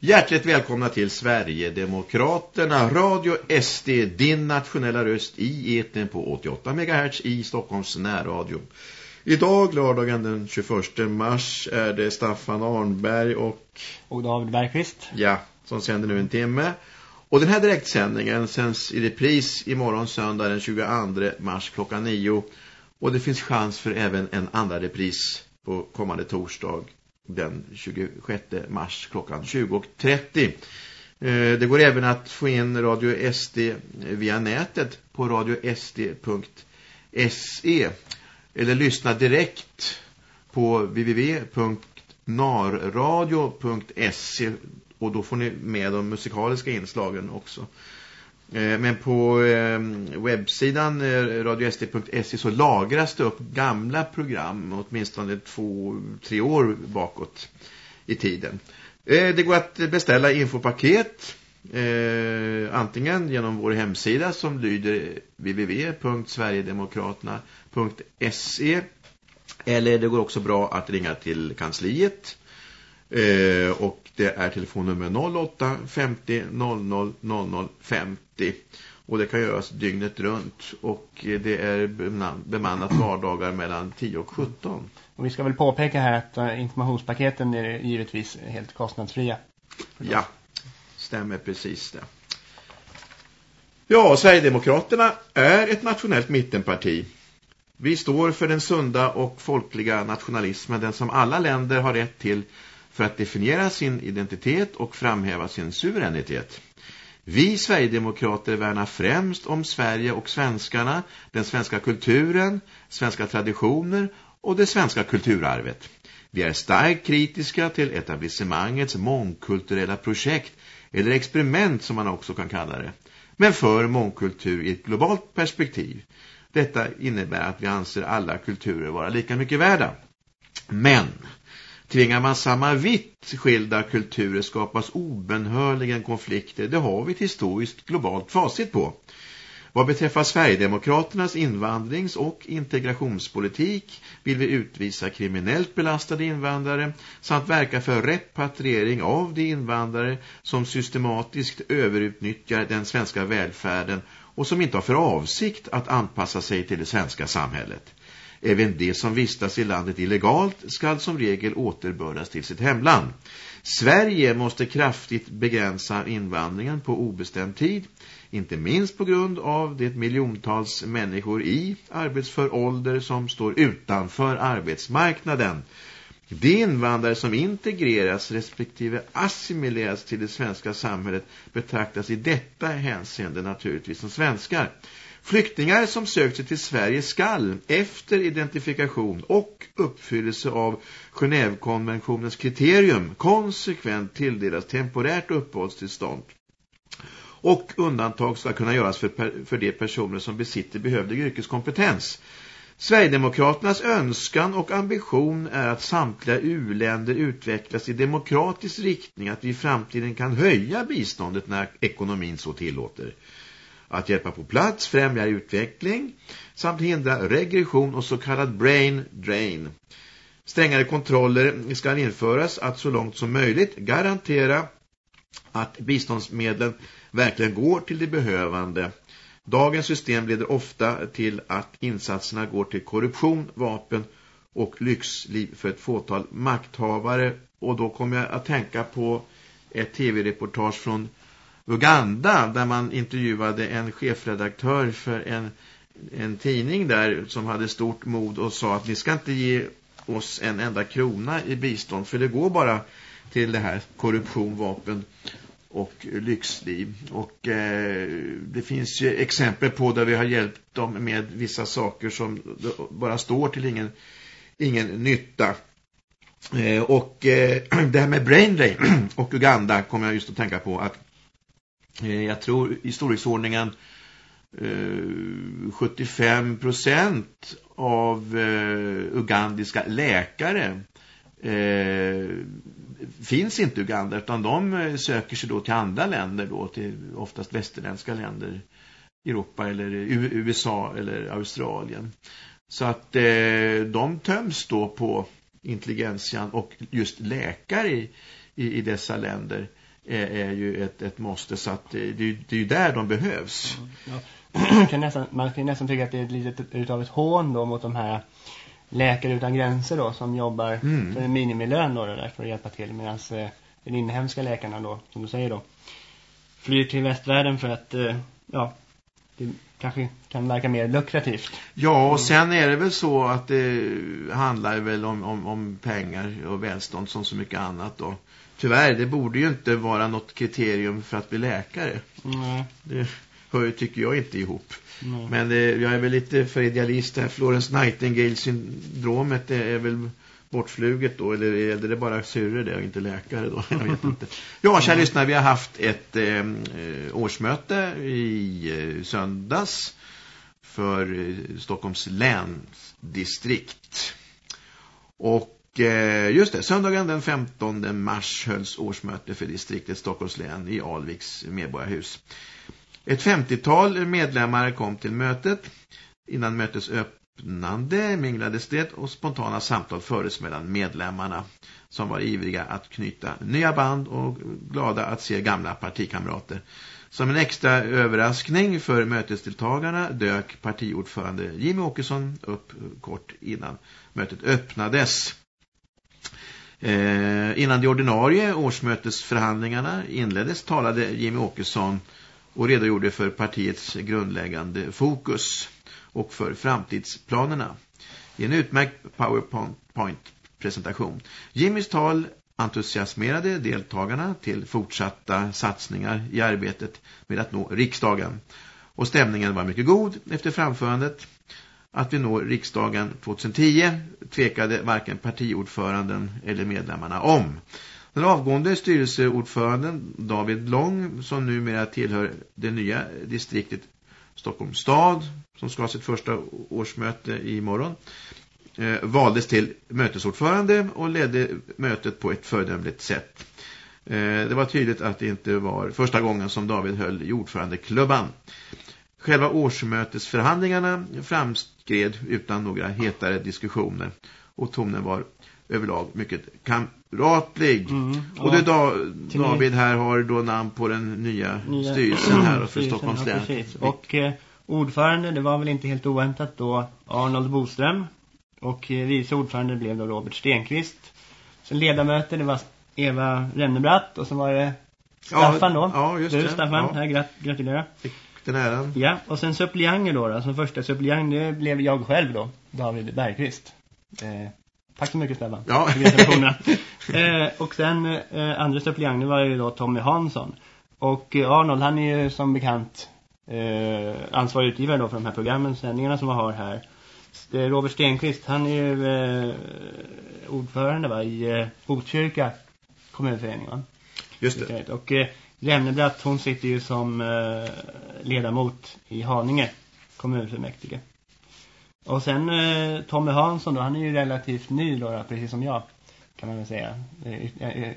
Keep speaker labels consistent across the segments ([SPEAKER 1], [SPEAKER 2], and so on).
[SPEAKER 1] Hjärtligt välkomna till Sverigedemokraterna, Radio SD, din nationella röst i eten på 88 MHz i Stockholms närradio. Idag, lördagen den 21 mars, är det Staffan Arnberg och...
[SPEAKER 2] Och David Bergqvist.
[SPEAKER 1] Ja, som sänder nu en timme. Och den här direktsändningen sänds i repris imorgon söndag den 22 mars klockan 9. Och det finns chans för även en andra repris på kommande torsdag den 26 mars klockan 20.30. Eh, det går även att få in Radio SD via nätet på radiosd.se eller lyssna direkt på www.narradio.se och då får ni med de musikaliska inslagen också. Eh, men på ehm, webbsidan eh, radio.se radiosd.se så lagras det upp gamla program åtminstone två, tre år bakåt i tiden. Eh, det går att beställa infopaket antingen genom vår hemsida som lyder www.sverigedemokraterna.se eller det går också bra att ringa till kansliet och det är telefonnummer 08 50 00 00 50 och det kan göras dygnet runt och det är bemannat vardagar mellan 10 och 17.
[SPEAKER 2] Och vi ska väl påpeka här att eh, informationspaketen är givetvis helt kostnadsfria.
[SPEAKER 1] Ja, stämmer precis det. Ja, Sverigedemokraterna är ett nationellt mittenparti. Vi står för den sunda och folkliga nationalismen, den som alla länder har rätt till för att definiera sin identitet och framhäva sin suveränitet. Vi Sverigedemokrater värnar främst om Sverige och svenskarna, den svenska kulturen, svenska traditioner och det svenska kulturarvet. Vi är starkt kritiska till etablissemangets mångkulturella projekt, eller experiment som man också kan kalla det, men för mångkultur i ett globalt perspektiv. Detta innebär att vi anser alla kulturer vara lika mycket värda. Men Tvingar man samma vitt skilda kulturer skapas obenhörligen konflikter. Det har vi ett historiskt globalt facit på. Vad beträffar Sverigedemokraternas invandrings- och integrationspolitik vill vi utvisa kriminellt belastade invandrare samt verka för repatriering av de invandrare som systematiskt överutnyttjar den svenska välfärden och som inte har för avsikt att anpassa sig till det svenska samhället. Även de som vistas i landet illegalt skall som regel återbördas till sitt hemland. Sverige måste kraftigt begränsa invandringen på obestämd tid, inte minst på grund av det miljontals människor i arbetsför ålder som står utanför arbetsmarknaden. De invandrare som integreras respektive assimileras till det svenska samhället betraktas i detta hänseende naturligtvis som svenskar. Flyktingar som sökt sig till Sverige skall efter identifikation och uppfyllelse av Genèvekonventionens kriterium konsekvent tilldelas temporärt uppehållstillstånd. Och undantag ska kunna göras för, för de personer som besitter behövlig yrkeskompetens. Sverigedemokraternas önskan och ambition är att samtliga u-länder utvecklas i demokratisk riktning att vi i framtiden kan höja biståndet när ekonomin så tillåter att hjälpa på plats, främja utveckling samt hindra regression och så kallad brain drain. Strängare kontroller ska införas att så långt som möjligt garantera att biståndsmedlen verkligen går till de behövande. Dagens system leder ofta till att insatserna går till korruption, vapen och lyxliv för ett fåtal makthavare. Och då kommer jag att tänka på ett tv-reportage från Uganda där man intervjuade en chefredaktör för en, en tidning där som hade stort mod och sa att ni ska inte ge oss en enda krona i bistånd för det går bara till det här korruption, vapen och lyxliv. Och eh, det finns ju exempel på där vi har hjälpt dem med vissa saker som bara står till ingen, ingen nytta. Eh, och eh, det här med brain drain och Uganda kommer jag just att tänka på att Eh, jag tror i storleksordningen 75 eh, procent av eh, ugandiska läkare eh, finns inte i Uganda utan de söker sig då till andra länder då till oftast västerländska länder Europa eller USA eller Australien. Så att de töms då på intelligensian och just läkare i, i, i dessa länder är, är ju ett, ett måste så att det, det, det är ju där de behövs.
[SPEAKER 2] Ja. kan nästan, man kan nästan tycka att det är lite utav ett hån då mot de här läkare utan gränser då som jobbar mm. för en minimilön då där för att hjälpa till medan eh, den inhemska läkarna då som du säger då flyr till västvärlden för att eh, ja det kanske kan verka mer lukrativt.
[SPEAKER 1] Ja, och sen är det väl så att det handlar väl om, om, om pengar och välstånd som så mycket annat då. Tyvärr, det borde ju inte vara något kriterium för att bli läkare.
[SPEAKER 2] Nej.
[SPEAKER 1] Det hör ju, tycker jag, inte ihop. Nej. Men det, jag är väl lite för idealist här. Florence Nightingale-syndromet är väl bortfluget då? Eller är det bara syrre det och inte läkare då? Jag vet inte. Ja, kära lyssnare, vi har haft ett eh, årsmöte i eh, söndags för eh, Stockholms länsdistrikt. Och eh, just det, söndagen den 15 mars hölls årsmöte för distriktet Stockholms län i Alviks medborgarhus. Ett 50-tal medlemmar kom till mötet. Innan mötets öppnande minglades det och spontana samtal fördes mellan medlemmarna som var ivriga att knyta nya band och glada att se gamla partikamrater. Som en extra överraskning för mötesdeltagarna dök partiordförande Jimmy Åkesson upp kort innan mötet öppnades. Eh, innan de ordinarie årsmötesförhandlingarna inleddes talade Jimmy Åkesson och redogjorde för partiets grundläggande fokus och för framtidsplanerna i en utmärkt PowerPoint-presentation. Jimmys tal entusiasmerade deltagarna till fortsatta satsningar i arbetet med att nå riksdagen. Och stämningen var mycket god efter framförandet. Att vi når riksdagen 2010 tvekade varken partiordföranden eller medlemmarna om. Den avgående styrelseordföranden David Lång som numera tillhör det nya distriktet Stockholms stad som ska ha sitt första årsmöte i morgon eh, valdes till mötesordförande och ledde mötet på ett fördömligt sätt. Eh, det var tydligt att det inte var första gången som David höll i ordförandeklubban. Själva årsmötesförhandlingarna framskred utan några hetare diskussioner och tonen var överlag mycket kamratlig. Mm, ja. Och det da David här har då namn på den nya, nya styrelsen här för Stockholms län. Ja,
[SPEAKER 2] och eh, ordförande, det var väl inte helt oväntat då Arnold Boström. Och eh, vice ordförande blev då Robert Stenqvist. Sen ledamöter, det var Eva Rennebratt och så var det Staffan då.
[SPEAKER 1] Ja, just du, det.
[SPEAKER 2] Staffan, ja. här, grat gratulerar.
[SPEAKER 1] Fick den äran.
[SPEAKER 2] Ja, och sen suppleanter då, då. Som första suppleant, det blev jag själv då, David Bergqvist. Eh, Tack så mycket Stellan.
[SPEAKER 1] Ja.
[SPEAKER 2] eh, och sen eh, andra suppleant var ju då Tommy Hansson. Och eh, Arnold han är ju som bekant eh, ansvarig utgivare då för de här programmen, sändningarna som vi har här. Robert Stenqvist, han är ju eh, ordförande va, i eh, Botkyrka kommunförening va?
[SPEAKER 1] Just det.
[SPEAKER 2] Och eh, Remnebratt, hon sitter ju som eh, ledamot i Haninge kommunfullmäktige. Och sen eh, Tommy Hansson då, han är ju relativt ny då, precis som jag kan man väl säga.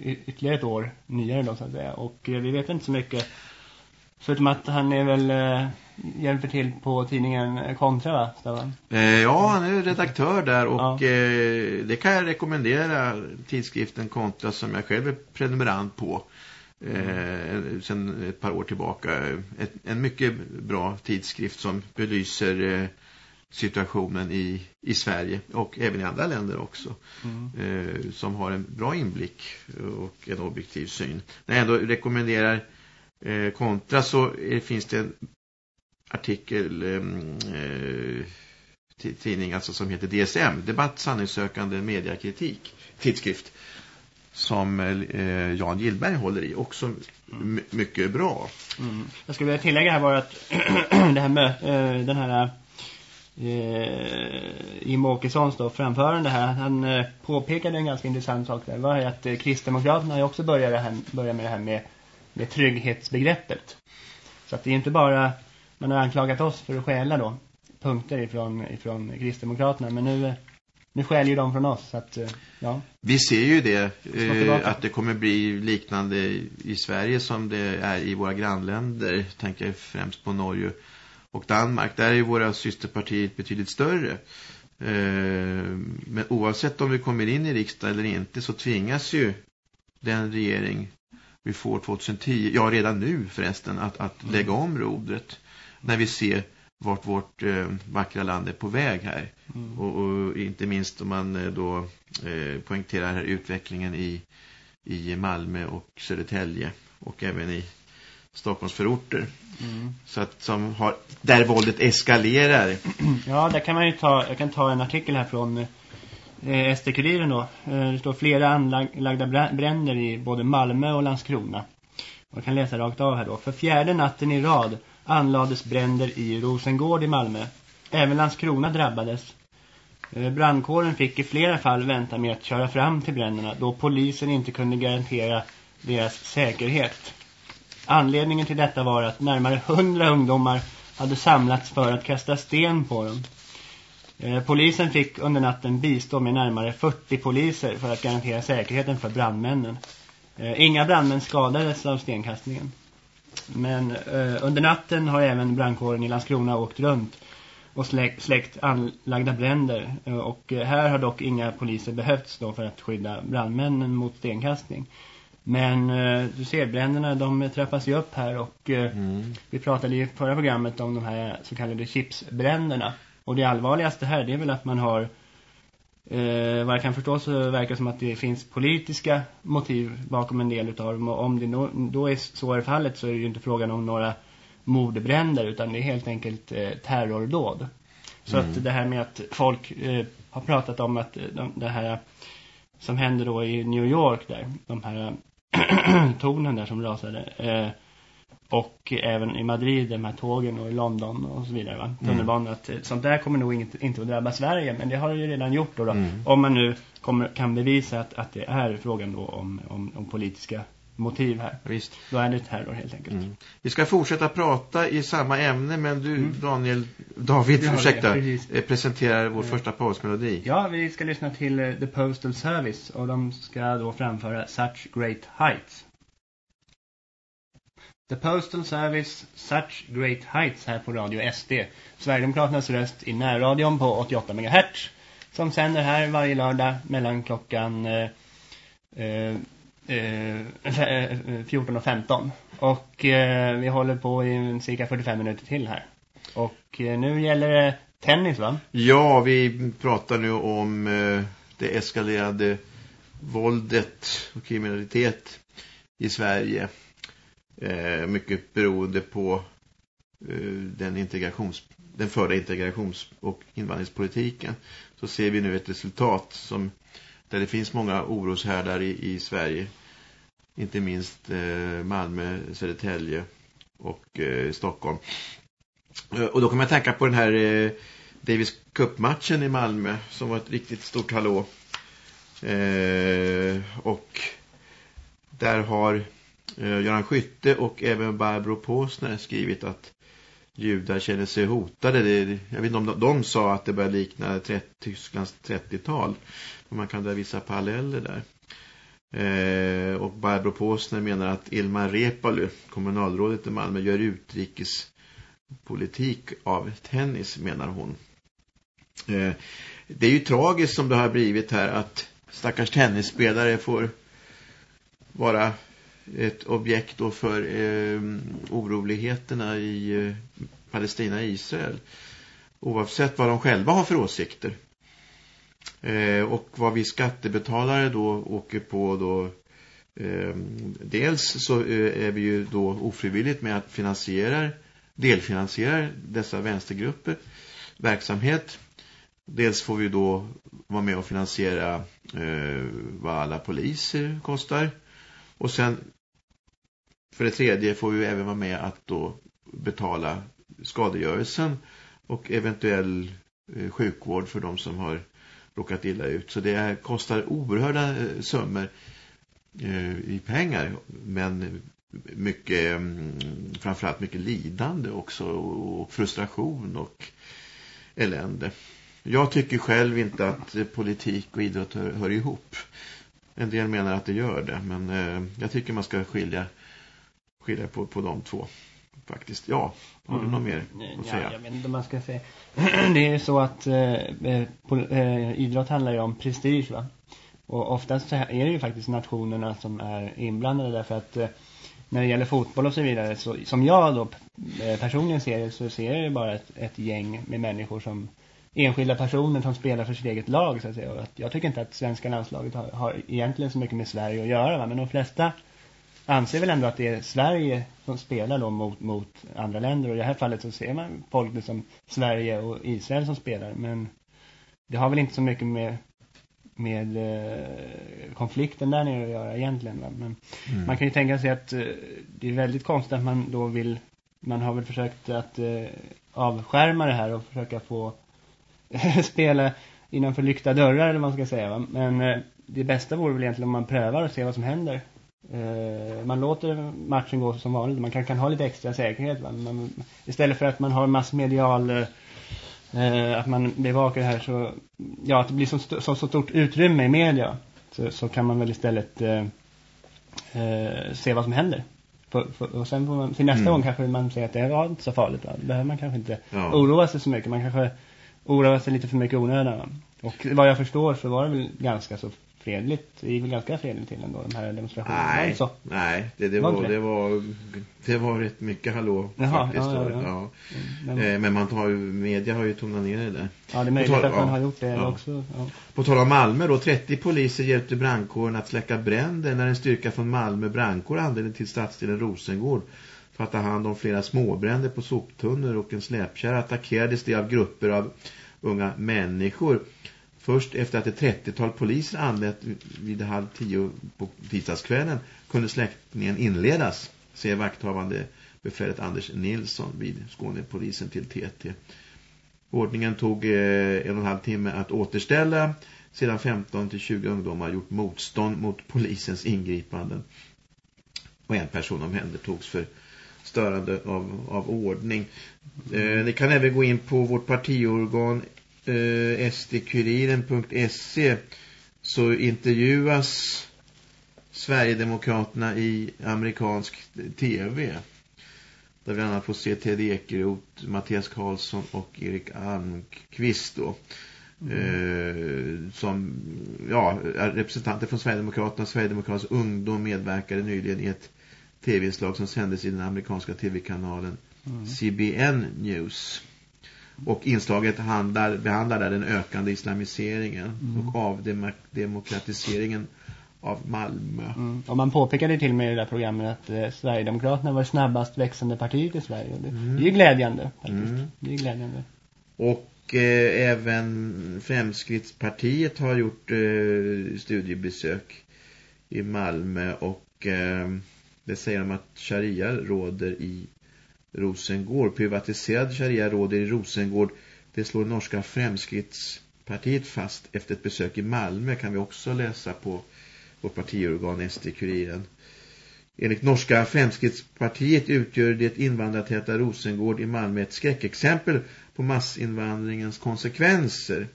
[SPEAKER 2] ytterligare ett år nyare då så att säga. Och eh, vi vet inte så mycket. Förutom att han är väl eh, hjälper till på tidningen Kontra va, Stavan?
[SPEAKER 1] Eh, ja, han är redaktör där och ja. eh, det kan jag rekommendera tidskriften Kontra som jag själv är prenumerant på eh, sen ett par år tillbaka. Ett, en mycket bra tidskrift som belyser eh, situationen i, i Sverige och även i andra länder också mm. eh, som har en bra inblick och en objektiv syn. När jag ändå rekommenderar eh, kontra så är, finns det en artikel eh, tidning alltså som heter DSM, Debatt, sanningssökande mediakritik, tidskrift som eh, Jan Gillberg håller i, också mm. mycket bra.
[SPEAKER 2] Mm. Jag skulle vilja tillägga här bara att det här med eh, den här eh, Jim Åkessons då, framförande här, han eh, påpekade en ganska intressant sak där, var att eh, Kristdemokraterna har också börjat, det här, börjat med det här med, med trygghetsbegreppet. Så att det är inte bara, man har anklagat oss för att stjäla då, punkter ifrån, ifrån Kristdemokraterna, men nu, nu skäller ju de från oss. Så att, eh, ja.
[SPEAKER 1] Vi ser ju det, eh, att det kommer bli liknande i Sverige som det är i våra grannländer, tänker jag främst på Norge och Danmark. Där är våra systerpartier betydligt större. Eh, men oavsett om vi kommer in i riksdagen eller inte så tvingas ju den regering vi får 2010, ja redan nu förresten, att, att mm. lägga om rodret när vi ser vart vårt eh, vackra land är på väg här. Mm. Och, och, inte minst om man eh, då eh, poängterar här utvecklingen i, i Malmö och Södertälje och även i Stockholmsförorter. Mm. Så att som har, där våldet eskalerar.
[SPEAKER 2] Ja, där kan man ju ta, jag kan ta en artikel här från eh, SD-kuriren då. Eh, det står flera anlagda bränder i både Malmö och Landskrona. Man kan läsa rakt av här då. För fjärde natten i rad anlades bränder i Rosengård i Malmö. Även Landskrona drabbades. Eh, brandkåren fick i flera fall vänta med att köra fram till bränderna då polisen inte kunde garantera deras säkerhet. Anledningen till detta var att närmare hundra ungdomar hade samlats för att kasta sten på dem. Eh, polisen fick under natten bistå med närmare 40 poliser för att garantera säkerheten för brandmännen. Eh, inga brandmän skadades av stenkastningen. Men eh, under natten har även brandkåren i Landskrona åkt runt och släckt, anlagda bränder. Och här har dock inga poliser behövts då för att skydda brandmännen mot stenkastning. Men eh, du ser, bränderna de trappas ju upp här och eh, mm. vi pratade i förra programmet om de här så kallade chipsbränderna. Och det allvarligaste här det är väl att man har Eh, vad jag kan förstå så verkar det som att det finns politiska motiv bakom en del av dem. Och om det no då är så är fallet så är det ju inte frågan om några mordbränder utan det är helt enkelt eh, terrordåd. Så mm. att det här med att folk eh, har pratat om att eh, de, det här som händer då i New York där, de här tornen där som rasade, eh, och även i Madrid, de här tågen och i London och så vidare. Va? Tunnelbanan, mm. att eh, sånt där kommer nog inte, inte att drabba Sverige. Men det har det ju redan gjort då. då. Mm. Om man nu kommer, kan bevisa att, att det är frågan då om, om, om politiska motiv här.
[SPEAKER 1] Visst.
[SPEAKER 2] Då är det terror helt enkelt. Mm.
[SPEAKER 1] Vi ska fortsätta prata i samma ämne men du mm. Daniel, David, ja, ursäkta, eh, presenterar vår mm. första pausmelodi.
[SPEAKER 2] Ja, vi ska lyssna till uh, The Postal Service och de ska då framföra Such Great Heights. The Postal Service Such Great Heights här på Radio SD. Sverigedemokraternas röst i närradion på 88 MHz. Som sänder här varje lördag mellan klockan eh, eh, eh, Eh, eh, eh, 14 och 15. Och eh, vi håller på i cirka 45 minuter till här. Och eh, nu gäller det tennis va?
[SPEAKER 1] Ja, vi pratar nu om eh, det eskalerade våldet och kriminalitet i Sverige. Eh, mycket beroende på eh, den, integrations, den förda integrations- och invandringspolitiken så ser vi nu ett resultat som, där det finns många oroshärdar i, i Sverige. Inte minst eh, Malmö, Södertälje och eh, Stockholm. Eh, och då kan man tänka på den här eh, Davis Cup-matchen i Malmö som var ett riktigt stort hallå. Eh, och där har eh, Göran Skytte och även Barbro Påsner skrivit att judar känner sig hotade. Det, jag vet inte om de, de sa att det börjar likna 30, Tysklands 30-tal. Men man kan dra vissa paralleller där. Eh, och Barbro Påsner menar att Ilmar Repalu, kommunalrådet i Malmö, gör utrikespolitik av tennis, menar hon. Eh, det är ju tragiskt som det har blivit här att stackars tennisspelare får vara ett objekt då för eh, oroligheterna i eh, Palestina och Israel. Oavsett vad de själva har för åsikter. Eh, och vad vi skattebetalare då åker på då eh, dels så eh, är vi ju då ofrivilligt med att finansiera delfinansiera dessa vänstergrupper verksamhet. Dels får vi då vara med och finansiera eh, vad alla poliser kostar. Och sen för det tredje får vi även vara med att då betala skadegörelsen och eventuell eh, sjukvård för de som har råkat illa ut. Så det kostar oerhörda eh, summor eh, i pengar men mycket mm, framförallt mycket lidande också och frustration och elände. Jag tycker själv inte att politik och idrott hör, hör ihop. En del menar att det gör det men jag tycker man ska skilja skilja på, på de två faktiskt. Ja, har du mm. något mer att säga?
[SPEAKER 2] Ja, jag vet inte vad man ska säga. det är så att eh, eh, eh, idrott handlar ju om prestige va? Och oftast så är det ju faktiskt nationerna som är inblandade därför att eh, när det gäller fotboll och så vidare så, som jag då eh, personligen ser det så ser det bara ett, ett gäng med människor som enskilda personer som spelar för sitt eget lag så att säga. Och att jag tycker inte att svenska landslaget har, har egentligen så mycket med Sverige att göra va? men de flesta anser väl ändå att det är Sverige som spelar då mot, mot andra länder och i det här fallet så ser man folk som Sverige och Israel som spelar men det har väl inte så mycket med med eh, konflikten där nere att göra egentligen. Va? Men mm. man kan ju tänka sig att eh, det är väldigt konstigt att man då vill, man har väl försökt att eh, avskärma det här och försöka få spela innanför lyckta dörrar eller vad man ska säga. Va? Men eh, det bästa vore väl egentligen om man prövar och ser vad som händer. Eh, man låter matchen gå som vanligt. Man kan, kan ha lite extra säkerhet. Va? Man, istället för att man har massmedial eh, eh, att man bevakar det här så ja, att det blir så, så, så stort utrymme i media så, så kan man väl istället eh, eh, se vad som händer. För, för, och sen får man, till nästa mm. gång kanske man säger att det var inte så farligt. Va? Behöver man kanske inte ja. oroa sig så mycket. Man kanske oroar sig lite för mycket onödan. Och vad jag förstår så var det väl ganska så fredligt. Det gick väl ganska fredligt till ändå, de här demonstrationerna.
[SPEAKER 1] Nej,
[SPEAKER 2] så.
[SPEAKER 1] nej det, det, var, det? var, det var rätt mycket hallå Jaha, faktiskt. Ja, ja, ja. ja. Men, eh, men, man tar ju, media har ju tonat ner det där.
[SPEAKER 2] Ja, det är möjligt tal, att man har gjort det också.
[SPEAKER 1] På tal om Malmö då, 30 poliser hjälpte brandkåren att släcka bränder när en styrka från Malmö brandkår anlände till stadsdelen Rosengård för att ta hand om flera småbränder på soptunnor och en släpkärra attackerades det av grupper av unga människor. Först efter att ett 30-tal poliser anlänt vid halv tio på tisdagskvällen kunde släckningen inledas, säger vakthavande befälet Anders Nilsson vid Skånepolisen till TT. Ordningen tog eh, en och en halv timme att återställa sedan 15 till 20 ungdomar gjort motstånd mot polisens ingripanden. Och en person omhändertogs för störande av, av ordning. Eh, ni kan även gå in på vårt partiorgan eh, sdkuriren.se så intervjuas Sverigedemokraterna i amerikansk tv. Där vi annat får se Ted Ekeroth, Mattias Karlsson och Erik Almqvist då. Mm. Eh, som ja, representanter från Sverigedemokraterna Sverigedemokraternas ungdom medverkade nyligen i ett tv-inslag som sändes i den amerikanska tv-kanalen mm. CBN News. Och inslaget handlar, behandlar där den ökande islamiseringen mm. och avdemokratiseringen av Malmö.
[SPEAKER 2] Mm. Och man påpekade till mig i det där programmet att eh, Sverigedemokraterna var snabbast växande partiet i Sverige. Det, mm. det är ju glädjande faktiskt. Mm. Det är glädjande.
[SPEAKER 1] Och eh, även Fremskrittspartiet har gjort eh, studiebesök i Malmö och eh, det säger de att sharia råder i Rosengård. Privatiserad sharia råder i Rosengård. Det slår norska Fremskrittspartiet fast efter ett besök i Malmö kan vi också läsa på vårt partiorgan SD-kuriren. Enligt norska Fremskrittspartiet utgör det invandrartäta Rosengård i Malmö ett skräckexempel på massinvandringens konsekvenser.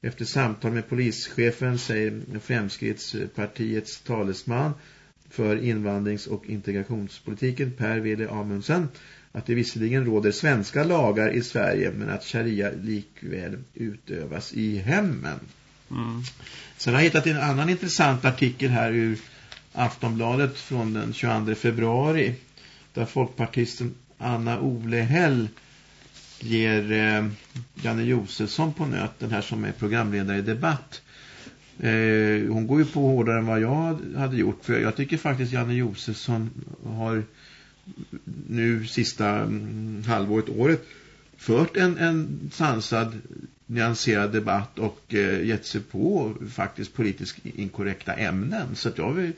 [SPEAKER 1] Efter samtal med polischefen säger Fremskrittspartiets talesman för invandrings- och integrationspolitiken Per Wille Amundsen att det visserligen råder svenska lagar i Sverige men att sharia likväl utövas i hemmen. Mm. Sen har jag hittat en annan intressant artikel här ur Aftonbladet från den 22 februari där folkpartisten Anna Olehäll ger eh, Janne Josefsson på nöten här som är programledare i debatt. Eh, hon går ju på hårdare än vad jag hade gjort för jag tycker faktiskt Janne Josefsson har nu sista mm, halvåret, året fört en, en sansad nyanserad debatt och eh, gett sig på faktiskt politiskt inkorrekta ämnen. Så att jag vill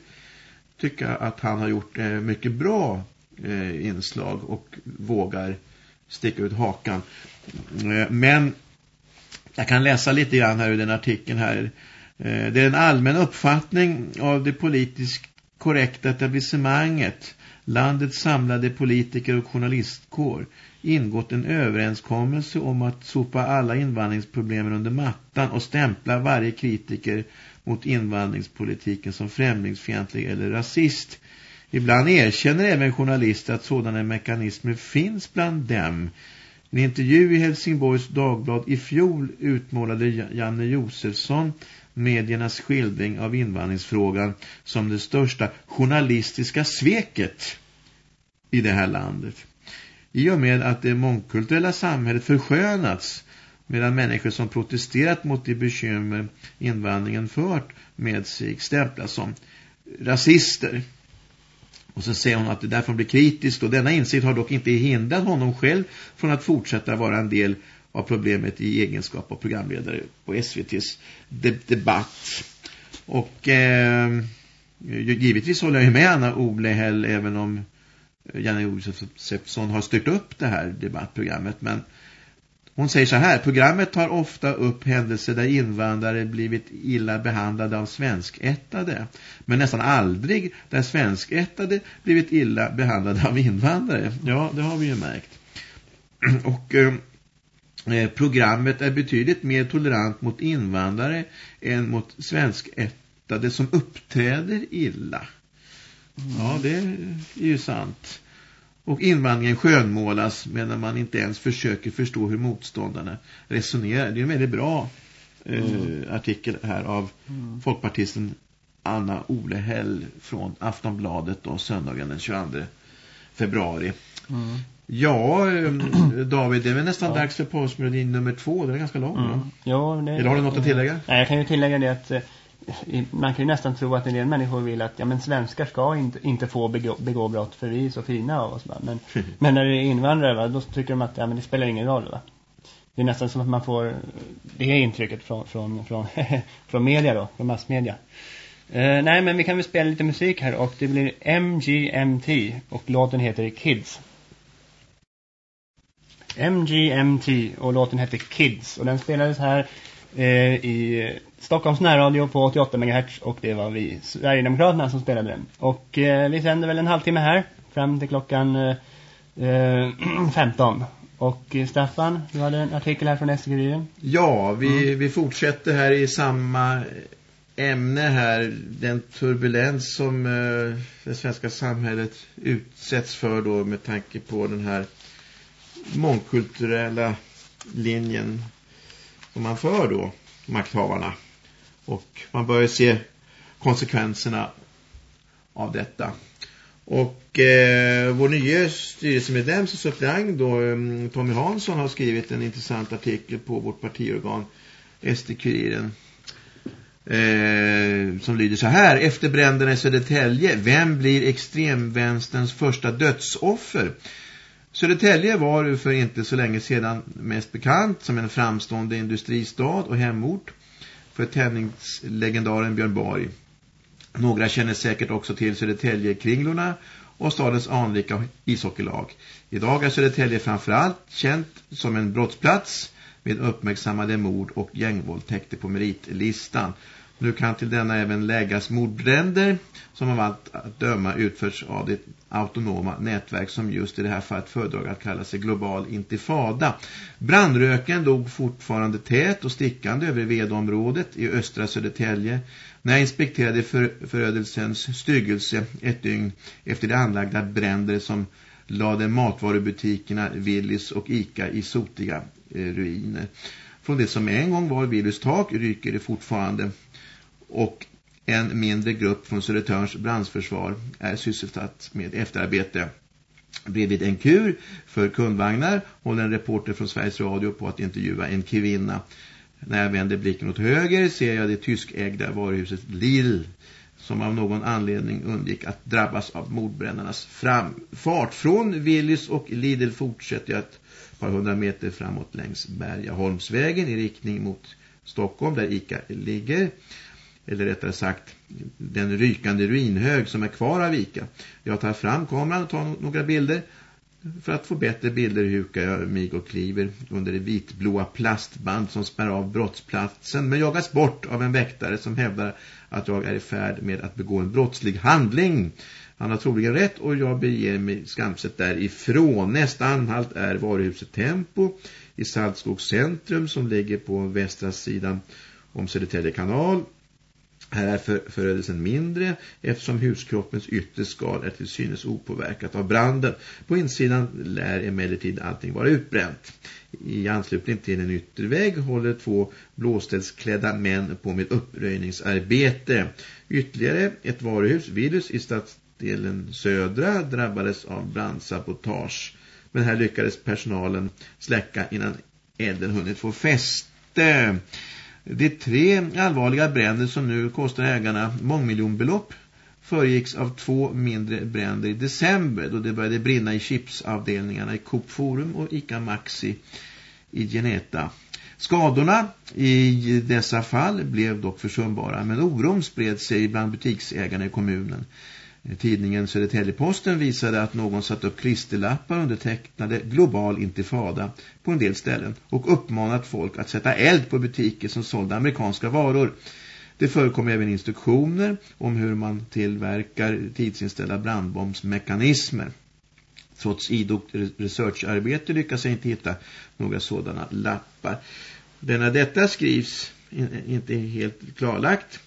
[SPEAKER 1] tycka att han har gjort eh, mycket bra eh, inslag och vågar sticka ut hakan. Eh, men jag kan läsa lite grann här ur den artikeln här. Eh, det är en allmän uppfattning av det politiskt korrekta etablissemanget landets samlade politiker och journalistkår ingått en överenskommelse om att sopa alla invandringsproblemen under mattan och stämpla varje kritiker mot invandringspolitiken som främlingsfientlig eller rasist. Ibland erkänner även journalister att sådana mekanismer finns bland dem. En intervju i Helsingborgs Dagblad i fjol utmålade Janne Josefsson mediernas skildring av invandringsfrågan som det största journalistiska sveket i det här landet. I och med att det mångkulturella samhället förskönats medan människor som protesterat mot de bekymmer invandringen fört med sig stämplas som rasister. Och så säger hon att det därför blir kritiskt och denna insikt har dock inte hindrat honom själv från att fortsätta vara en del av problemet i egenskap av programledare på SVTs de debatt. Och eh, givetvis håller jag med Anna Oblehäll även om eh, Janne Josefsson har styrt upp det här debattprogrammet men hon säger så här, programmet tar ofta upp händelser där invandrare blivit illa behandlade av svenskättade. Men nästan aldrig där svenskättade blivit illa behandlade av invandrare. Ja, det har vi ju märkt. Och eh, programmet är betydligt mer tolerant mot invandrare än mot svenskättade som uppträder illa. Ja, det är ju sant och invandringen skönmålas medan man inte ens försöker förstå hur motståndarna resonerar. Det är en väldigt bra eh, mm. artikel här av mm. folkpartisten Anna Olehäll från Aftonbladet då, söndagen den 22 februari. Mm. Ja, eh, David, det är väl nästan ja. dags för postmelodin nummer två. Den är ganska lång. Mm.
[SPEAKER 2] Ja, det,
[SPEAKER 1] Eller har du något att tillägga?
[SPEAKER 2] Nej, jag kan ju tillägga det att eh, man kan ju nästan tro att en del människor vill att ja, men svenskar ska inte, inte få begå, begå brott för vi är så fina av oss. Va? Men, men när det är invandrare va, då tycker de att ja, men det spelar ingen roll. Va? Det är nästan som att man får det intrycket från, från, från, från media då, från massmedia. Uh, nej men vi kan väl spela lite musik här och det blir MGMT och låten heter Kids. MGMT och låten heter Kids och den spelades här eh, i Stockholms närradio på 88 MHz och det var vi Sverigedemokraterna som spelade den. Och eh, vi sänder väl en halvtimme här fram till klockan eh, 15. Och eh, Staffan, du hade en artikel här från SD-kuriren.
[SPEAKER 1] Ja, vi, mm. vi fortsätter här i samma ämne här. Den turbulens som eh, det svenska samhället utsätts för då med tanke på den här mångkulturella linjen som man för då, makthavarna. Och man börjar se konsekvenserna av detta. Och eh, vår nya styrelsemedlem som suppleant då, eh, Tommy Hansson har skrivit en intressant artikel på vårt partiorgan SD-kuriren. Eh, som lyder så här. Efter bränderna i Södertälje, vem blir extremvänsterns första dödsoffer? Södertälje var för inte så länge sedan mest bekant som en framstående industristad och hemort för tävlingslegendaren Björn Borg. Några känner säkert också till Södertälje-kringlorna och stadens anrika ishockeylag. Idag är Södertälje framförallt känt som en brottsplats med uppmärksammade mord och gängvåldtäkter på meritlistan. Nu kan till denna även läggas mordbränder som av allt att döma utförs av det autonoma nätverk som just i det här fallet föredrag att kalla sig Global Intifada. Brandröken låg fortfarande tät och stickande över vedområdet i östra Södertälje när jag inspekterade för, förödelsens styggelse ett dygn efter de anlagda bränder som lade matvarubutikerna Willys och Ica i sotiga eh, ruiner. Från det som en gång var Willys tak ryker det fortfarande och en mindre grupp från Södertörns brandsförsvar är sysselsatt med efterarbete. Bredvid en kur för kundvagnar håller en reporter från Sveriges Radio på att intervjua en kvinna. När jag vänder blicken åt höger ser jag det tyskägda varuhuset Lidl som av någon anledning undgick att drabbas av mordbrännarnas framfart. Från Willys och Lidl fortsätter jag ett par hundra meter framåt längs Bergaholmsvägen i riktning mot Stockholm där Ica ligger eller rättare sagt den rykande ruinhög som är kvar av Ica. Jag tar fram kameran och tar några bilder. För att få bättre bilder hukar jag mig och kliver under det vitblåa plastband som spär av brottsplatsen men jagas bort av en väktare som hävdar att jag är i färd med att begå en brottslig handling. Han har troligen rätt och jag beger mig skamset därifrån. Nästa anhalt är varuhuset Tempo i Saltskogs centrum som ligger på västra sidan om Södertälje kanal här är för, förödelsen mindre eftersom huskroppens yttre skal är till synes opåverkat av branden. På insidan lär emellertid allting vara utbränt. I anslutning till en yttervägg håller två blåställsklädda män på med uppröjningsarbete. Ytterligare ett varuhus, Virus, i stadsdelen Södra drabbades av brandsabotage. Men här lyckades personalen släcka innan elden hunnit få fäste. De tre allvarliga bränder som nu kostar ägarna mångmiljonbelopp föregicks av två mindre bränder i december då det började brinna i chipsavdelningarna i Coop Forum och Ica Maxi i Geneta. Skadorna i dessa fall blev dock försumbara men oron spred sig bland butiksägarna i kommunen. Tidningen Södertäljeposten visade att någon satt upp klisterlappar undertecknade global intifada på en del ställen och uppmanat folk att sätta eld på butiker som sålde amerikanska varor. Det förekom även instruktioner om hur man tillverkar tidsinställda brandbombsmekanismer. Trots idogt researcharbete lyckas jag inte hitta några sådana lappar. Denna detta skrivs inte helt klarlagt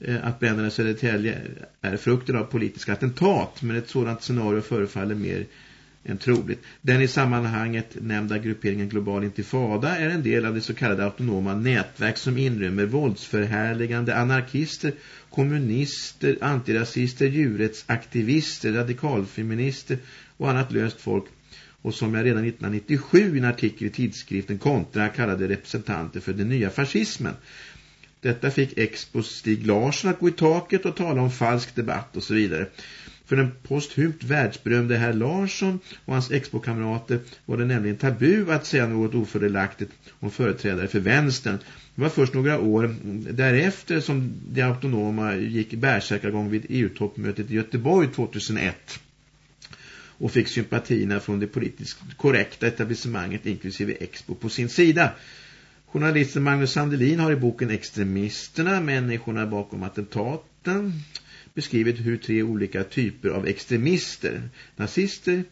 [SPEAKER 1] Eh, att bränderna i Södertälje är frukter av politiska attentat men ett sådant scenario förefaller mer än troligt. Den i sammanhanget nämnda grupperingen Global Intifada är en del av det så kallade autonoma nätverk som inrymmer våldsförhärligande anarkister, kommunister, antirasister, djurrättsaktivister, radikalfeminister och annat löst folk och som jag redan 1997 i en artikel i tidskriften Kontra kallade representanter för den nya fascismen. Detta fick Expo Stig Larsson att gå i taket och tala om falsk debatt och så vidare. För den posthumt världsberömde herr Larsson och hans expokamrater var det nämligen tabu att säga något ofördelaktigt om företrädare för vänstern. Det var först några år därefter som de autonoma gick bärsärkagång vid EU-toppmötet i Göteborg 2001 och fick sympatierna från det politiskt korrekta etablissemanget inklusive Expo på sin sida. Journalisten Magnus Sandelin har i boken Extremisterna, människorna bakom attentaten, beskrivit hur tre olika typer av extremister, nazister,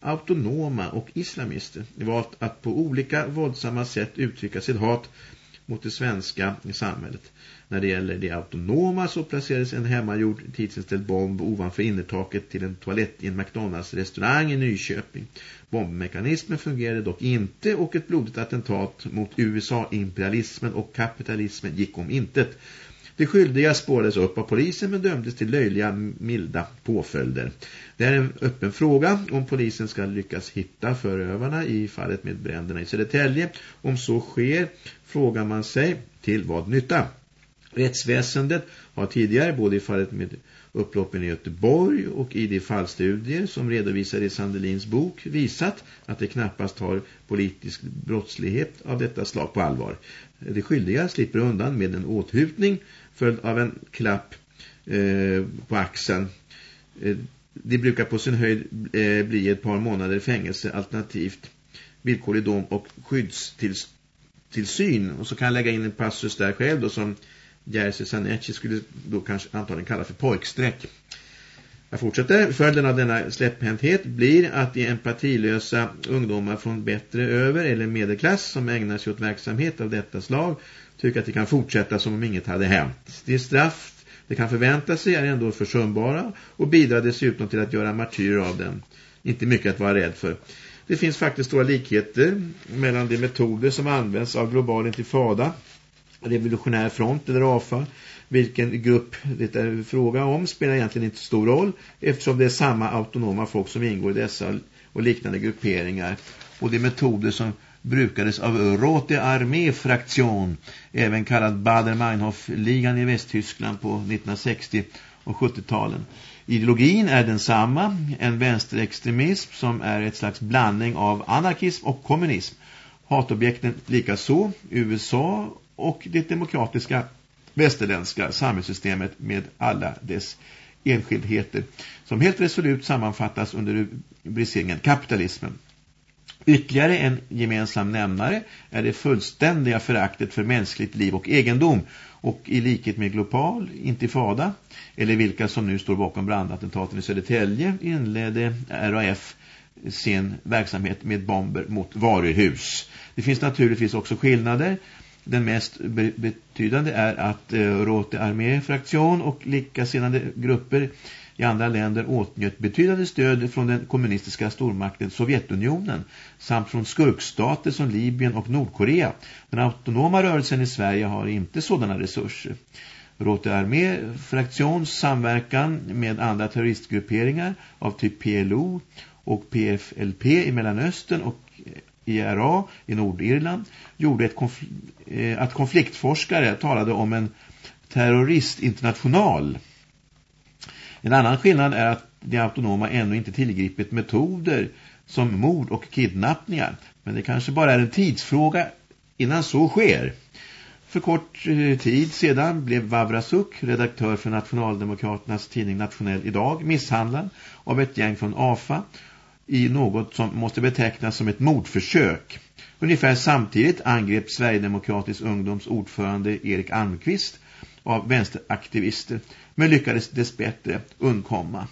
[SPEAKER 1] autonoma och islamister valt att på olika våldsamma sätt uttrycka sitt hat mot det svenska samhället. När det gäller det autonoma så placerades en hemmagjord tidsinställd bomb ovanför innertaket till en toalett i en McDonalds-restaurang i Nyköping. Bombmekanismen fungerade dock inte och ett blodigt attentat mot USA-imperialismen och kapitalismen gick om intet. De skyldiga spårades upp av polisen men dömdes till löjliga milda påföljder. Det är en öppen fråga om polisen ska lyckas hitta förövarna i fallet med bränderna i Södertälje. Om så sker frågar man sig till vad nytta. Rättsväsendet har tidigare både i fallet med upploppen i Göteborg och i de fallstudier som redovisar i Sandelins bok visat att det knappast har politisk brottslighet av detta slag på allvar. De skyldiga slipper undan med en åthutning följd av en klapp eh, på axeln. Eh, det brukar på sin höjd eh, bli ett par månader fängelse alternativt villkorlig dom och skyddstillsyn. Och så kan jag lägga in en passus där själv då som Jerzy Sanecki skulle då kanske antagligen kalla för pojksträck. Jag fortsätter. Följden av denna släpphänthet blir att de empatilösa ungdomar från bättre över- eller medelklass som ägnar sig åt verksamhet av detta slag tycker att de kan fortsätta som om inget hade hänt. Det straff det kan förvänta sig är ändå försumbara och bidrar dessutom till att göra martyrer av dem. Inte mycket att vara rädd för. Det finns faktiskt stora likheter mellan de metoder som används av global intifada, revolutionär front eller AFA. Vilken grupp det är fråga om spelar egentligen inte stor roll eftersom det är samma autonoma folk som ingår i dessa och liknande grupperingar. Och de metoder som brukades av Rote Armee-fraktion, även kallad Bader-Meinhof-ligan i Västtyskland på 1960- och 70-talen. Ideologin är densamma, en vänsterextremism som är ett slags blandning av anarkism och kommunism. Hatobjekten lika så, USA och det demokratiska västerländska samhällssystemet med alla dess enskildheter som helt resolut sammanfattas under rubriceringen kapitalismen. Ytterligare en gemensam nämnare är det fullständiga föraktet för mänskligt liv och egendom och i likhet med global intifada eller vilka som nu står bakom brandattentaten i Södertälje inledde RAF sin verksamhet med bomber mot varuhus. Det finns naturligtvis också skillnader. Den mest be betydande är att eh, Råte Armee-fraktion och likasinnade grupper i andra länder åtnjöt betydande stöd från den kommunistiska stormakten Sovjetunionen samt från skurkstater som Libyen och Nordkorea. Den autonoma rörelsen i Sverige har inte sådana resurser. Rote Armé fraktions samverkan med andra terroristgrupperingar av typ PLO och PFLP i Mellanöstern och IRA i Nordirland gjorde ett konfl eh, att konfliktforskare talade om en terroristinternational. En annan skillnad är att de autonoma ännu inte tillgripit metoder som mord och kidnappningar. Men det kanske bara är en tidsfråga innan så sker. För kort eh, tid sedan blev Vavrasuk, redaktör för Nationaldemokraternas tidning Nationell idag, misshandlad av ett gäng från AFA i något som måste betecknas som ett mordförsök. Ungefär samtidigt angrep Sverigedemokratisk ungdoms ordförande Erik Almqvist av vänsteraktivister men lyckades dessbättre undkomma.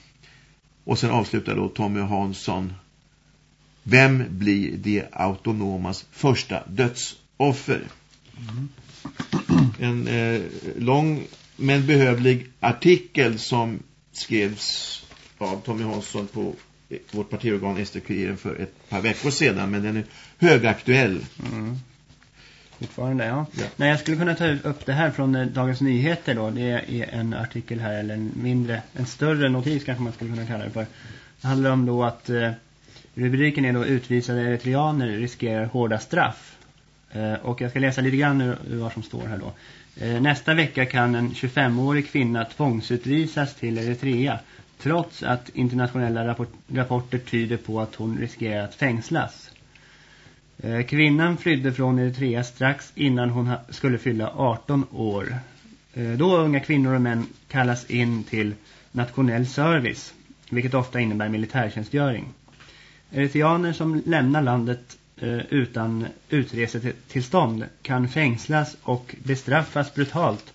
[SPEAKER 1] Och sen avslutar då Tommy Hansson Vem blir de autonomas första dödsoffer? Mm. En eh, lång men behövlig artikel som skrevs av Tommy Hansson på vårt partiorgan Ester för ett par veckor sedan men den är högaktuell. Mm.
[SPEAKER 2] Fortfarande, ja. ja. Nej, jag skulle kunna ta upp det här från eh, Dagens Nyheter då. Det är en artikel här, eller en mindre, en större notis kanske man skulle kunna kalla det för. Det handlar om då att eh, rubriken är då utvisade eritreaner riskerar hårda straff. Eh, och jag ska läsa lite grann ur, ur vad som står här då. Eh, nästa vecka kan en 25-årig kvinna tvångsutvisas till Eritrea trots att internationella rapporter tyder på att hon riskerar att fängslas. Eh, kvinnan flydde från Eritrea strax innan hon skulle fylla 18 år. Eh, då unga kvinnor och män kallas in till nationell service, vilket ofta innebär militärtjänstgöring. Eritreaner som lämnar landet eh, utan utresetillstånd kan fängslas och bestraffas brutalt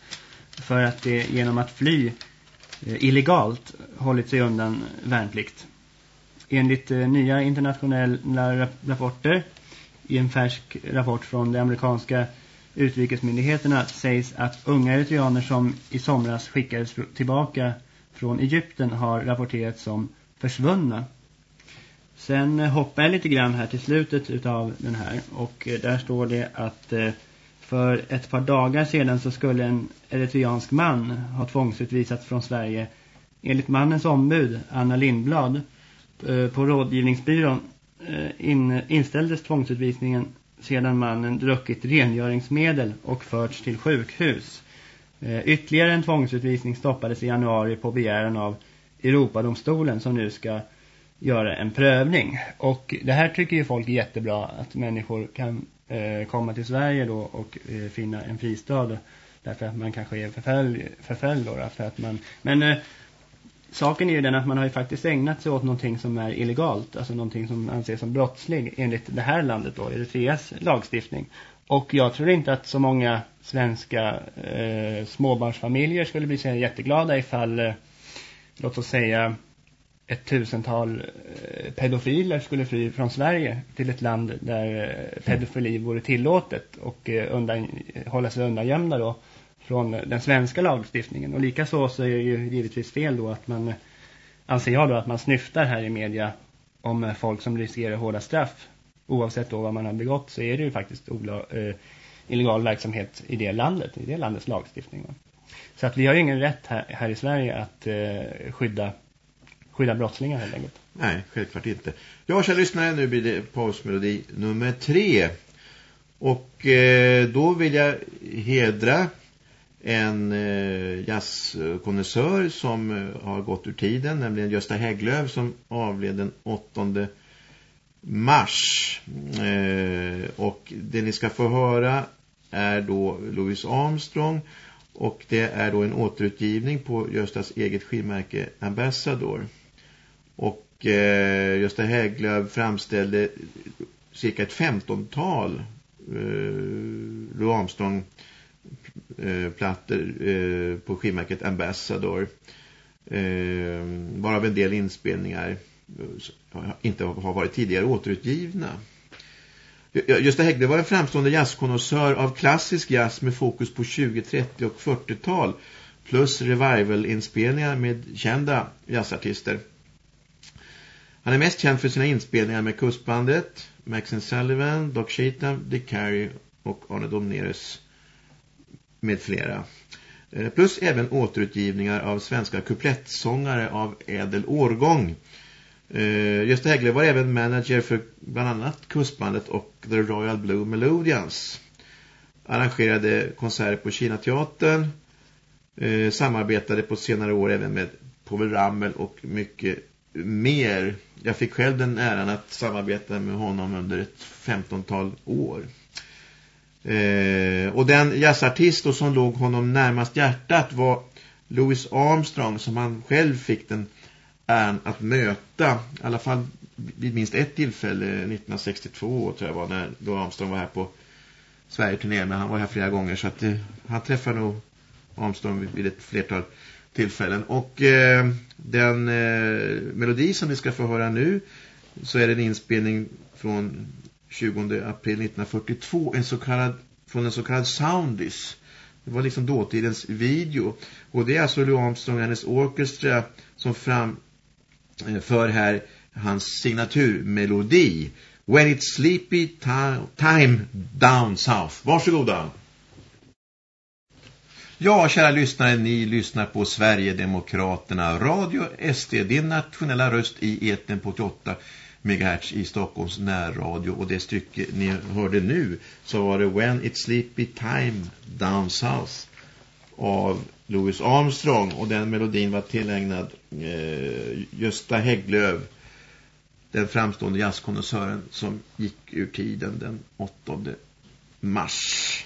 [SPEAKER 2] för att de genom att fly Eh, illegalt hållit sig undan värnplikt. Enligt eh, nya internationella rapporter i en färsk rapport från de amerikanska utrikesmyndigheterna sägs att unga eritreaner som i somras skickades tillbaka från Egypten har rapporterats som försvunna. Sen hoppar jag lite grann här till slutet utav den här och eh, där står det att eh, för ett par dagar sedan så skulle en eritreansk man ha tvångsutvisats från Sverige enligt mannens ombud Anna Lindblad eh, på rådgivningsbyrån eh, in, inställdes tvångsutvisningen sedan mannen druckit rengöringsmedel och förts till sjukhus. Eh, ytterligare en tvångsutvisning stoppades i januari på begäran av Europadomstolen som nu ska göra en prövning. Och det här tycker ju folk är jättebra att människor kan Eh, komma till Sverige då och eh, finna en fristad därför att man kanske är förföljd, förföljd då, för att man, men eh, saken är ju den att man har ju faktiskt ägnat sig åt någonting som är illegalt. Alltså någonting som anses som brottslig enligt det här landet då, Eritreas lagstiftning. Och jag tror inte att så många svenska eh, småbarnsfamiljer skulle bli så jätteglada ifall, eh, låt oss säga, ett tusental eh, pedofiler skulle fly från Sverige till ett land där eh, pedofili vore tillåtet och eh, undan, hålla sig undangömda då från den svenska lagstiftningen. Och likaså så är det ju givetvis fel då att man, anser jag då, att man snyftar här i media om folk som riskerar hårda straff. Oavsett då vad man har begått så är det ju faktiskt illegal verksamhet i det landet, i det landets lagstiftning. Va? Så att vi har ju ingen rätt här, här i Sverige att skydda, skydda brottslingar helt enkelt.
[SPEAKER 1] Nej, självklart inte. Ja, kära lyssnare, nu blir det pausmelodi nummer tre. Och eh, då vill jag hedra en eh, jazzkonnässör som eh, har gått ur tiden, nämligen Gösta Hägglöf som avled den 8 mars. Eh, och det ni ska få höra är då Louis Armstrong och det är då en återutgivning på Göstas eget skivmärke Ambassador. Och eh, Gösta Hägglöf framställde cirka ett femtontal eh, Louis Armstrong eh, plattor eh, på skivmärket Ambassador. Eh, varav en del inspelningar eh, inte har varit tidigare återutgivna. Gösta Häggle var en framstående jazzkonnässör av klassisk jazz med fokus på 20-, 30- och 40-tal plus revival-inspelningar med kända jazzartister. Han är mest känd för sina inspelningar med kustbandet, Max Sullivan, Doc Cheatham, Dick Carey och Arne Domneres med flera. Eh, plus även återutgivningar av svenska kuplettsångare av ädel årgång. Eh, Gösta Häggle var även manager för bland annat Kustbandet och The Royal Blue Melodians. Arrangerade konserter på Kina-teatern. Eh, samarbetade på senare år även med Povel Ramel och mycket mer. Jag fick själv den äran att samarbeta med honom under ett femtontal år. Eh, och den jazzartist som låg honom närmast hjärtat var Louis Armstrong som han själv fick den äran att möta. I alla fall vid minst ett tillfälle 1962 tror jag var när då Armstrong var här på Sverige-turné. Men han var här flera gånger så att eh, han träffade nog Armstrong vid ett flertal tillfällen. Och eh, den eh, melodi som vi ska få höra nu så är det en inspelning från 20 april 1942 en så kallad, från en så kallad Soundis. Det var liksom dåtidens video. Och det är alltså Louis Armstrong och hennes orkestra som framför eh, här hans signaturmelodi. When it's sleepy time down south. Varsågoda. Ja, kära lyssnare, ni lyssnar på Sverigedemokraterna Radio SD, din nationella röst i eten på 88 MHz i Stockholms närradio. Och det stycke ni hörde nu så var det When It's Sleepy Time Down South av Louis Armstrong. Och den melodin var tillägnad eh, Gösta Hägglöv, den framstående jazzkonnässören som gick ur tiden den 8 mars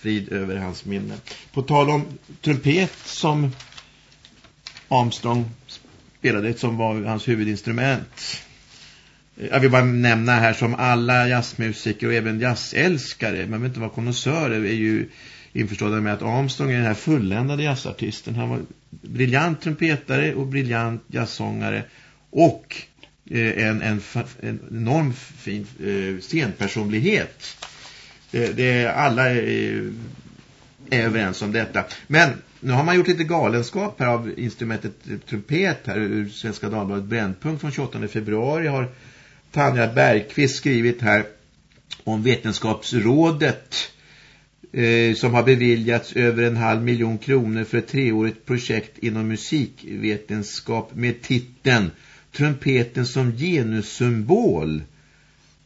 [SPEAKER 1] frid över hans minne. På tal om trumpet som Armstrong spelade som var hans huvudinstrument. Eh, jag vill bara nämna här som alla jazzmusiker och även jazzälskare, man behöver inte vara konnässörer, är ju införstådda med att Armstrong är den här fulländade jazzartisten. Han var briljant trumpetare och briljant jazzsångare och eh, en, en, en enorm fin eh, scenpersonlighet. Det, det, alla är, är överens om detta. Men nu har man gjort lite galenskap här av instrumentet trumpet här ur Svenska Dagbladet Brännpunkt från 28 februari har Tanja Bergqvist skrivit här om vetenskapsrådet eh, som har beviljats över en halv miljon kronor för ett treårigt projekt inom musikvetenskap med titeln Trumpeten som genussymbol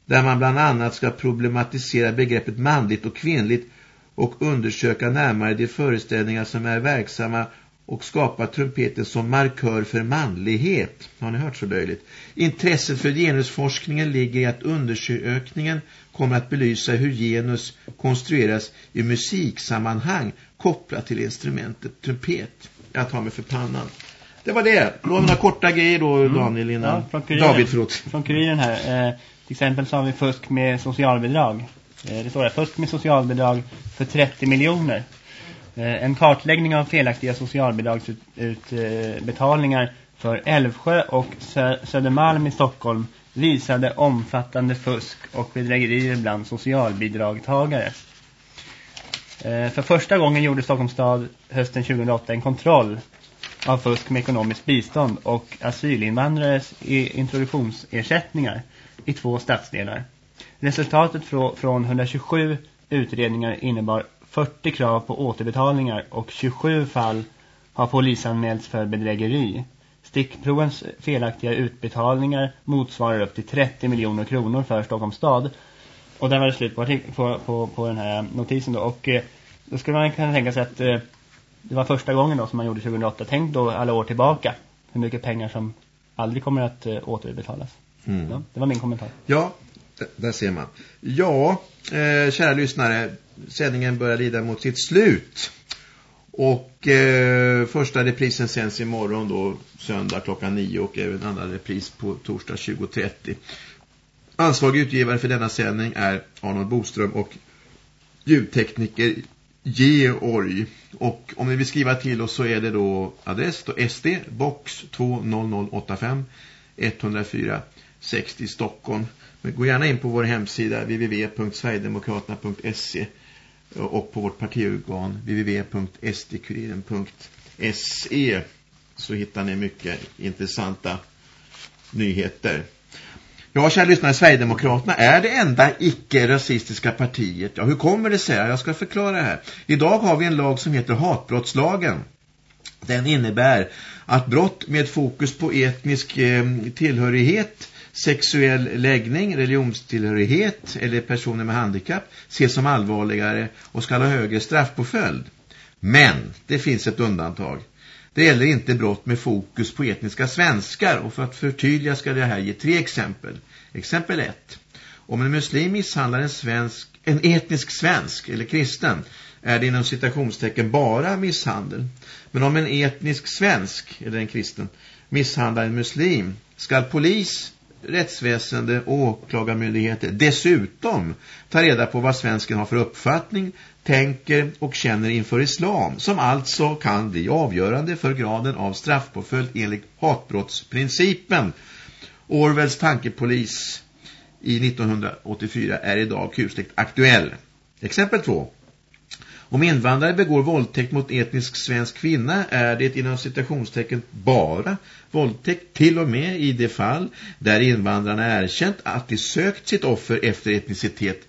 [SPEAKER 1] där man bland annat ska problematisera begreppet manligt och kvinnligt och undersöka närmare de föreställningar som är verksamma och skapa trumpeten som markör för manlighet. Har ni hört så löjligt? Intresset för genusforskningen ligger i att undersökningen kommer att belysa hur genus konstrueras i musiksammanhang kopplat till instrumentet trumpet. Jag tar mig för pannan. Det var det. Vi några korta grejer då, mm. Daniel, innan. Ja, David, förlåt.
[SPEAKER 2] Från kuriren här. Eh, till exempel så har vi fusk med socialbidrag. Eh, det står där, fusk med socialbidrag för 30 miljoner. Eh, en kartläggning av felaktiga socialbidragsutbetalningar för Älvsjö och Södermalm i Stockholm visade omfattande fusk och bedrägerier bland socialbidragtagare. Eh, för första gången gjorde Stockholms stad hösten 2008 en kontroll av fusk med ekonomiskt bistånd och asylinvandrares introduktionsersättningar i två stadsdelar. Resultatet från 127 utredningar innebar 40 krav på återbetalningar och 27 fall har polisanmälts för bedrägeri. Stickprovens felaktiga utbetalningar motsvarar upp till 30 miljoner kronor för Stockholms stad. Och där var det slut på, på, på, på den här notisen då. Och eh, då skulle man kunna tänka sig att eh, det var första gången då som man gjorde 2008. Tänk då alla år tillbaka hur mycket pengar som aldrig kommer att eh, återbetalas. Mm. Ja, det var min kommentar.
[SPEAKER 1] Ja, där ser man. Ja, eh, kära lyssnare, sändningen börjar lida mot sitt slut. Och eh, första reprisen sänds imorgon då söndag klockan 9 och även andra repris på torsdag 20.30. Ansvarig utgivare för denna sändning är Arnold Boström och ljudtekniker Georg. Och om ni vill skriva till oss så är det då adress då SD box 20085 104 60 Stockholm. Men gå gärna in på vår hemsida www.sverigedemokraterna.se och på vårt partiorgan www.sdkuriren.se så hittar ni mycket intressanta nyheter. Ja, kära lyssnare, Sverigedemokraterna är det enda icke-rasistiska partiet. Ja, hur kommer det sig? Jag ska förklara här. Idag har vi en lag som heter hatbrottslagen. Den innebär att brott med fokus på etnisk eh, tillhörighet, sexuell läggning, religionstillhörighet eller personer med handikapp ses som allvarligare och ska ha högre straffpåföljd. Men det finns ett undantag. Det gäller inte brott med fokus på etniska svenskar och för att förtydliga ska jag här ge tre exempel. Exempel 1. Om en muslim misshandlar en, svensk, en etnisk svensk eller kristen är det inom citationstecken bara misshandel. Men om en etnisk svensk eller en kristen misshandlar en muslim ska polis, rättsväsende och åklagarmyndigheter dessutom ta reda på vad svensken har för uppfattning, tänker och känner inför islam som alltså kan bli avgörande för graden av straffpåföljd enligt hatbrottsprincipen. Orwells tankepolis i 1984 är idag kusligt aktuell. Exempel 2. Om invandrare begår våldtäkt mot etnisk svensk kvinna är det inom citationstecken bara våldtäkt till och med i det fall där invandrarna erkänt att de sökt sitt offer efter etnicitet,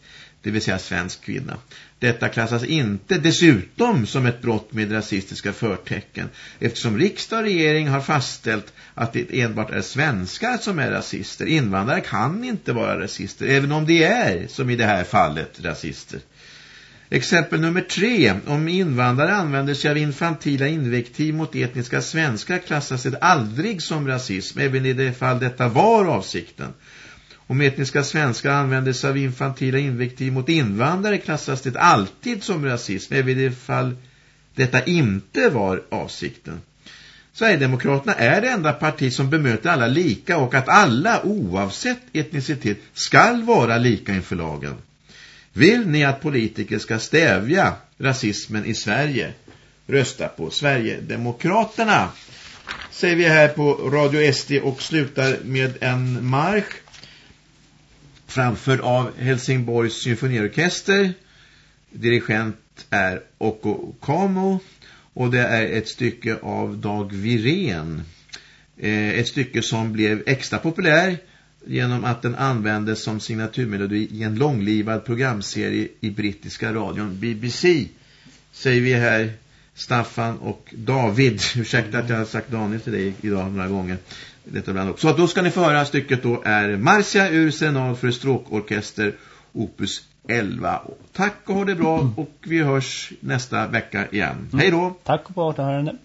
[SPEAKER 1] det vill säga svensk kvinna. Detta klassas inte dessutom som ett brott med rasistiska förtecken eftersom riksdag och regering har fastställt att det enbart är svenskar som är rasister. Invandrare kan inte vara rasister även om de är, som i det här fallet, rasister. Exempel nummer tre. Om invandrare använder sig av infantila invektiv mot etniska svenskar klassas det aldrig som rasism, även i det fall detta var avsikten. Om etniska svenskar använder sig av infantila invektiv mot invandrare klassas det alltid som rasism, även i det fall detta inte var avsikten. Sverigedemokraterna är det enda parti som bemöter alla lika och att alla, oavsett etnicitet, skall vara lika inför lagen. Vill ni att politiker ska stävja rasismen i Sverige? Rösta på Sverigedemokraterna. Säger vi här på Radio SD och slutar med en marsch framförd av Helsingborgs symfoniorkester. Dirigent är Oko Kamo och det är ett stycke av Dag Virén. Eh, ett stycke som blev extra populär genom att den användes som signaturmelodi i en långlivad programserie i brittiska radion BBC. Säger vi här Staffan och David. Ursäkta att jag har sagt Daniel till dig idag några gånger. Detta bland upp. Så då ska ni få höra stycket då är Marcia ur Senad för stråkorkester Opus 11. Tack och ha det bra och vi hörs nästa vecka igen. Hej då!
[SPEAKER 2] Tack och återhörande.